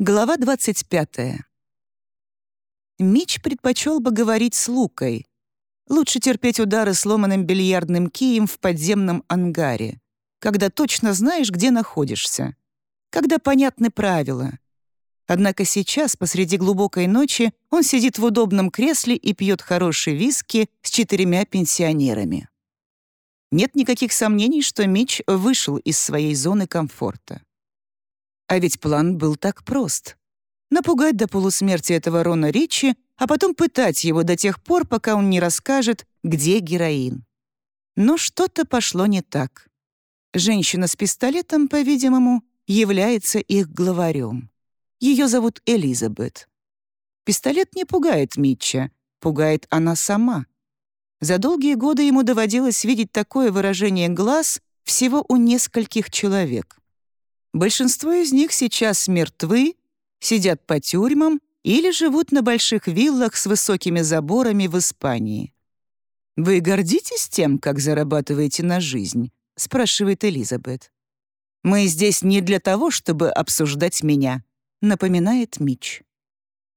Глава 25. Мич предпочел бы говорить с Лукой. Лучше терпеть удары сломанным бильярдным кием в подземном ангаре, когда точно знаешь, где находишься, когда понятны правила. Однако сейчас, посреди глубокой ночи, он сидит в удобном кресле и пьет хороший виски с четырьмя пенсионерами. Нет никаких сомнений, что Мич вышел из своей зоны комфорта. А ведь план был так прост. Напугать до полусмерти этого Рона Ричи, а потом пытать его до тех пор, пока он не расскажет, где героин. Но что-то пошло не так. Женщина с пистолетом, по-видимому, является их главарем. Ее зовут Элизабет. Пистолет не пугает Митча, пугает она сама. За долгие годы ему доводилось видеть такое выражение глаз всего у нескольких человек. Большинство из них сейчас мертвы, сидят по тюрьмам или живут на больших виллах с высокими заборами в Испании. «Вы гордитесь тем, как зарабатываете на жизнь?» — спрашивает Элизабет. «Мы здесь не для того, чтобы обсуждать меня», — напоминает Мич.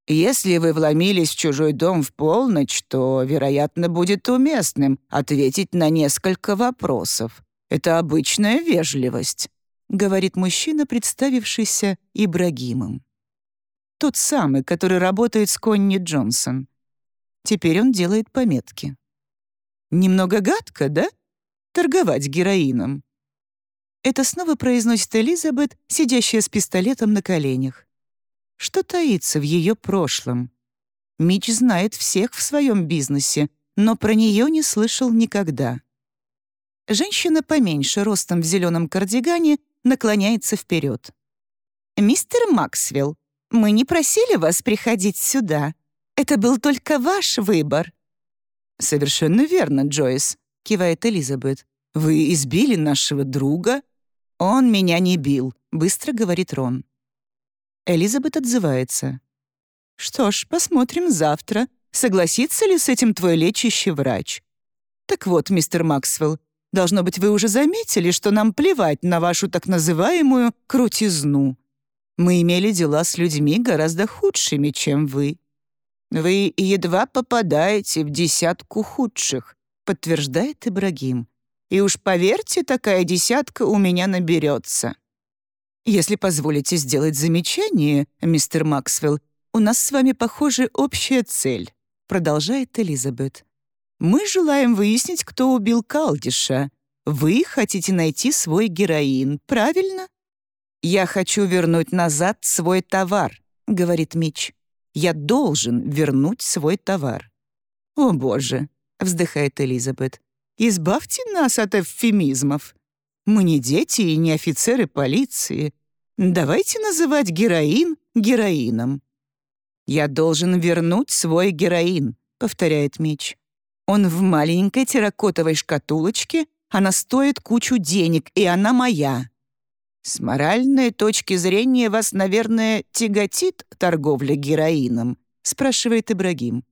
«Если вы вломились в чужой дом в полночь, то, вероятно, будет уместным ответить на несколько вопросов. Это обычная вежливость», — говорит мужчина, представившийся Ибрагимом. Тот самый, который работает с Конни Джонсон. Теперь он делает пометки. «Немного гадко, да? Торговать героином». Это снова произносит Элизабет, сидящая с пистолетом на коленях. Что таится в ее прошлом? Мич знает всех в своем бизнесе, но про нее не слышал никогда. Женщина поменьше, ростом в зеленом кардигане, наклоняется вперед. «Мистер Максвелл, мы не просили вас приходить сюда. Это был только ваш выбор». «Совершенно верно, Джойс», — кивает Элизабет. «Вы избили нашего друга?» «Он меня не бил», — быстро говорит Рон. Элизабет отзывается. «Что ж, посмотрим завтра, согласится ли с этим твой лечащий врач. Так вот, мистер Максвелл, Должно быть, вы уже заметили, что нам плевать на вашу так называемую крутизну. Мы имели дела с людьми гораздо худшими, чем вы. Вы едва попадаете в десятку худших, подтверждает Ибрагим. И уж поверьте, такая десятка у меня наберется. Если позволите сделать замечание, мистер Максвелл, у нас с вами, похоже, общая цель, продолжает Элизабет. Мы желаем выяснить, кто убил Калдиша. Вы хотите найти свой героин, правильно? Я хочу вернуть назад свой товар, говорит Мич. Я должен вернуть свой товар. О, боже, вздыхает Элизабет. Избавьте нас от эвфемизмов. Мы не дети и не офицеры полиции. Давайте называть героин героином. «Я должен вернуть свой героин», — повторяет Мич. Он в маленькой терракотовой шкатулочке, она стоит кучу денег, и она моя. С моральной точки зрения вас, наверное, тяготит торговля героином, спрашивает Ибрагим.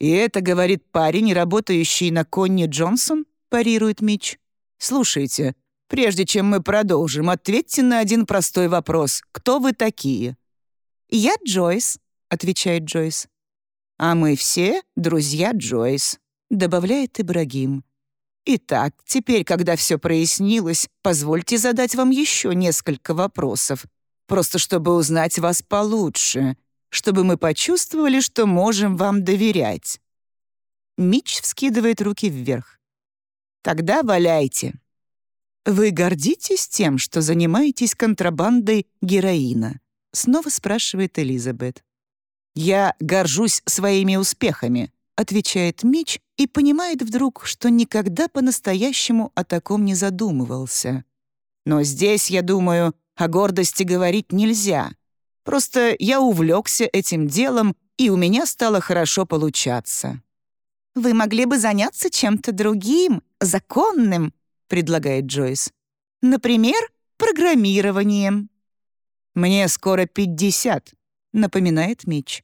И это говорит парень, работающий на Конни Джонсон, парирует Мич. Слушайте, прежде чем мы продолжим, ответьте на один простой вопрос. Кто вы такие? Я Джойс, отвечает Джойс. А мы все друзья Джойс добавляет Ибрагим. Итак, теперь, когда все прояснилось, позвольте задать вам еще несколько вопросов, просто чтобы узнать вас получше, чтобы мы почувствовали, что можем вам доверять. Мич вскидывает руки вверх. Тогда валяйте. Вы гордитесь тем, что занимаетесь контрабандой героина? Снова спрашивает Элизабет. Я горжусь своими успехами, отвечает Мич и понимает вдруг, что никогда по-настоящему о таком не задумывался. Но здесь, я думаю, о гордости говорить нельзя. Просто я увлекся этим делом, и у меня стало хорошо получаться. «Вы могли бы заняться чем-то другим, законным», — предлагает Джойс. «Например, программированием». «Мне скоро пятьдесят», — напоминает Мич.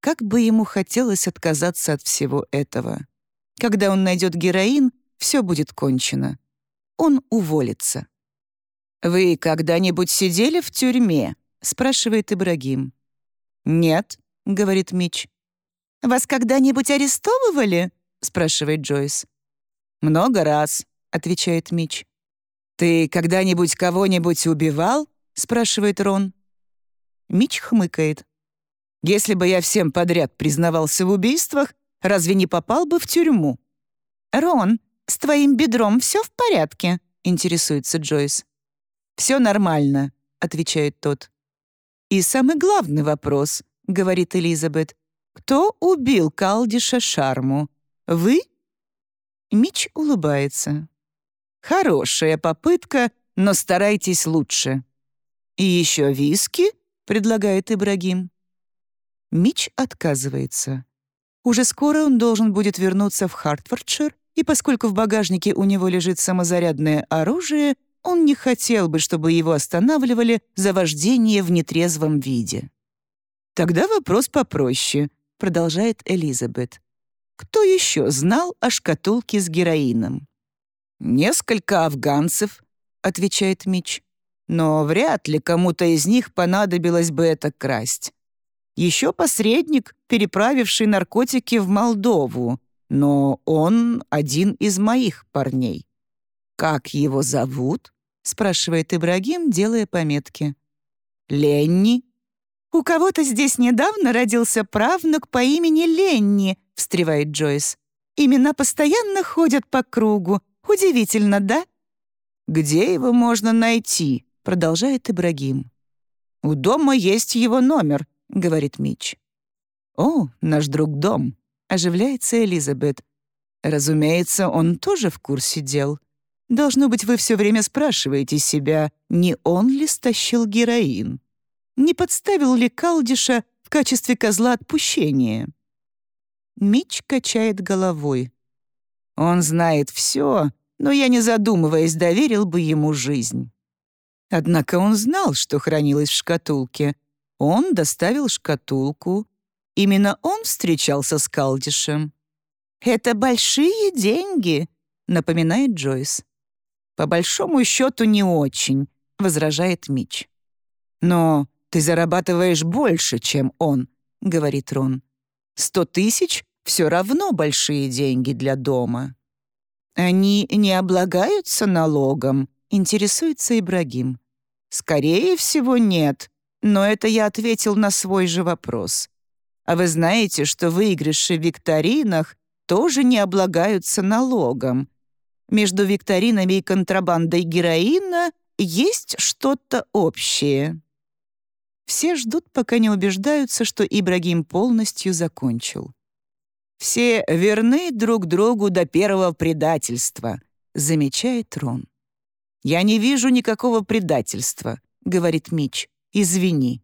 Как бы ему хотелось отказаться от всего этого. Когда он найдет героин, все будет кончено. Он уволится. «Вы когда-нибудь сидели в тюрьме?» — спрашивает Ибрагим. «Нет», — говорит Мич. «Вас когда-нибудь арестовывали?» — спрашивает Джойс. «Много раз», — отвечает Мич. «Ты когда-нибудь кого-нибудь убивал?» — спрашивает Рон. Мич хмыкает. «Если бы я всем подряд признавался в убийствах, разве не попал бы в тюрьму?» «Рон, с твоим бедром все в порядке?» — интересуется Джойс. «Все нормально», — отвечает тот. «И самый главный вопрос», — говорит Элизабет. «Кто убил Калдиша Шарму? Вы?» Мич улыбается. «Хорошая попытка, но старайтесь лучше». «И еще виски?» — предлагает Ибрагим. Мич отказывается. Уже скоро он должен будет вернуться в Хартфордшир, и поскольку в багажнике у него лежит самозарядное оружие, он не хотел бы, чтобы его останавливали за вождение в нетрезвом виде. «Тогда вопрос попроще», — продолжает Элизабет. «Кто еще знал о шкатулке с героином?» «Несколько афганцев», — отвечает Мич. «Но вряд ли кому-то из них понадобилось бы это красть. Еще посредник, переправивший наркотики в Молдову, но он один из моих парней. Как его зовут?» спрашивает Ибрагим, делая пометки. «Ленни?» «У кого-то здесь недавно родился правнук по имени Ленни», — встревает Джойс. «Имена постоянно ходят по кругу. Удивительно, да?» «Где его можно найти?» — продолжает Ибрагим. «У дома есть его номер», — говорит Мич. «О, наш друг Дом», — оживляется Элизабет. «Разумеется, он тоже в курсе дел. Должно быть, вы все время спрашиваете себя, не он ли стащил героин? Не подставил ли Калдиша в качестве козла отпущения? Мич качает головой. Он знает все, но я, не задумываясь, доверил бы ему жизнь. Однако он знал, что хранилось в шкатулке. Он доставил шкатулку. Именно он встречался с Калдишем. «Это большие деньги», — напоминает Джойс. «По большому счету не очень», — возражает Мич. «Но ты зарабатываешь больше, чем он», — говорит Рон. «Сто тысяч — все равно большие деньги для дома». «Они не облагаются налогом?» — интересуется Ибрагим. «Скорее всего, нет, но это я ответил на свой же вопрос. А вы знаете, что выигрыши в викторинах тоже не облагаются налогом, между викторинами и контрабандой героина есть что-то общее. Все ждут, пока не убеждаются, что Ибрагим полностью закончил. «Все верны друг другу до первого предательства», — замечает Рон. «Я не вижу никакого предательства», — говорит Мич. «Извини».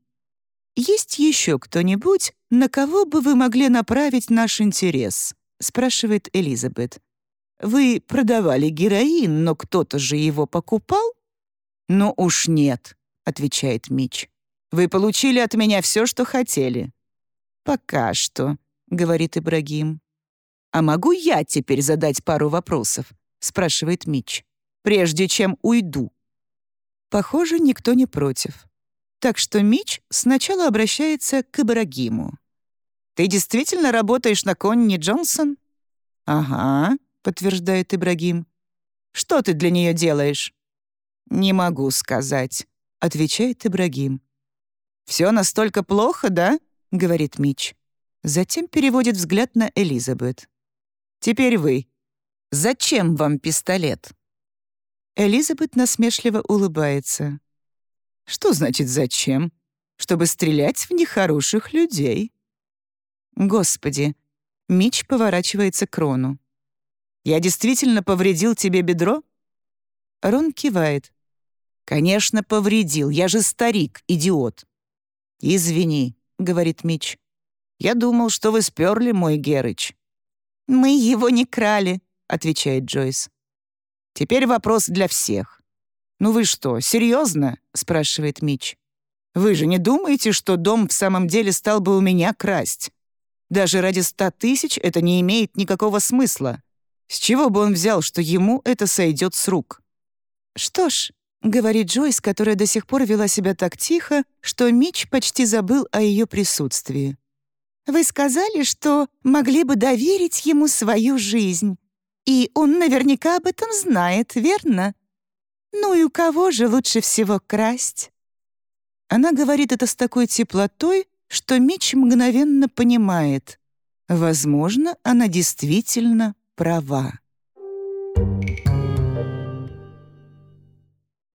«Есть еще кто-нибудь, на кого бы вы могли направить наш интерес?» — спрашивает Элизабет. Вы продавали героин, но кто-то же его покупал?» «Ну уж нет», — отвечает Мич. «Вы получили от меня все, что хотели». «Пока что», — говорит Ибрагим. «А могу я теперь задать пару вопросов?» — спрашивает Мич. «Прежде чем уйду». Похоже, никто не против. Так что Мич сначала обращается к Ибрагиму. «Ты действительно работаешь на Конни Джонсон?» «Ага», — подтверждает Ибрагим. «Что ты для нее делаешь?» «Не могу сказать», — отвечает Ибрагим. «Все настолько плохо, да?» — говорит Мич. Затем переводит взгляд на Элизабет. «Теперь вы. Зачем вам пистолет?» Элизабет насмешливо улыбается. «Что значит «зачем»? Чтобы стрелять в нехороших людей». «Господи!» Мич поворачивается к Рону. Я действительно повредил тебе бедро?» Рон кивает. «Конечно, повредил. Я же старик, идиот». «Извини», — говорит Мич. «Я думал, что вы сперли мой Герыч». «Мы его не крали», — отвечает Джойс. «Теперь вопрос для всех». «Ну вы что, серьезно?» — спрашивает Мич. «Вы же не думаете, что дом в самом деле стал бы у меня красть? Даже ради ста тысяч это не имеет никакого смысла. С чего бы он взял, что ему это сойдет с рук? «Что ж», —— говорит Джойс, которая до сих пор вела себя так тихо, что Мич почти забыл о ее присутствии. «Вы сказали, что могли бы доверить ему свою жизнь. И он наверняка об этом знает, верно? Ну и у кого же лучше всего красть?» Она говорит это с такой теплотой, что Мич мгновенно понимает. Возможно, она действительно права.